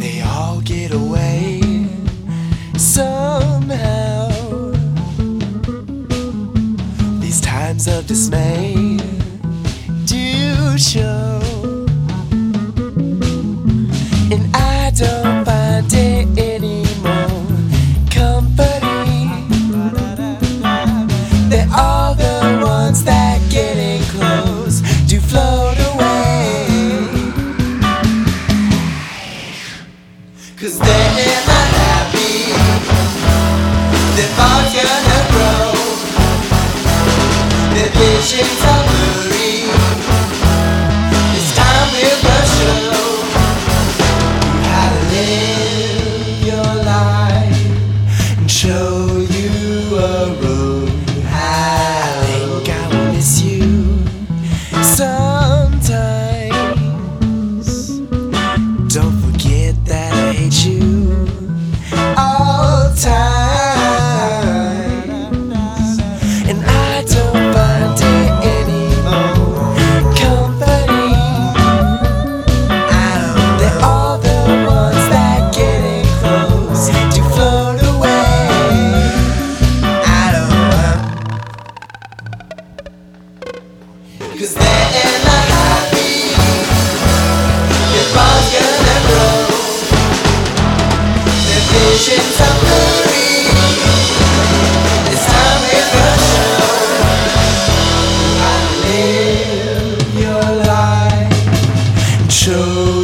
They all get away somehow. These times of dismay. Their thoughts gonna grow. Their visions Cause then I. Happy Your bar's gonna grow. The visions of glory It's time we're gonna show I live your life show